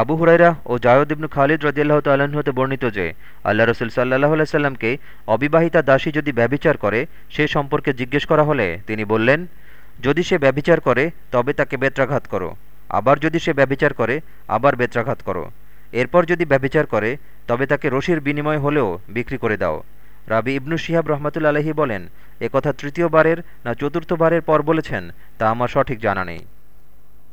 আবু হুরাইরা ও জায়দ ইবনু খালিদ রদিয়াল্লাহ তাল্লাহ্ন হতে বর্ণিত যে, আল্লাহ রসুল সাল্লাহ সাল্লামকে অবিবাহিতা দাসী যদি ব্যবিচার করে, সে সম্পর্কে জিজ্ঞেস করা হলে তিনি বললেন, যদি সে ব্যবিচার করে, তবে তাকে বেত্রাঘাত করো। আবার যদি সে ব্যবিচার করে, আবার বেত্রাঘাত করো। এরপর যদি ব্যবিচার করে, তবে তাকে রশির বিনিময় হলেও বিক্রি করে দাও। রাবি ইবনু শিহাব রহমতুল্লা আলহি বলেন একথা তৃতীয়বারের না চতুর্থবারের পর বলেছেন, তা আমার সঠিক জানা নেই।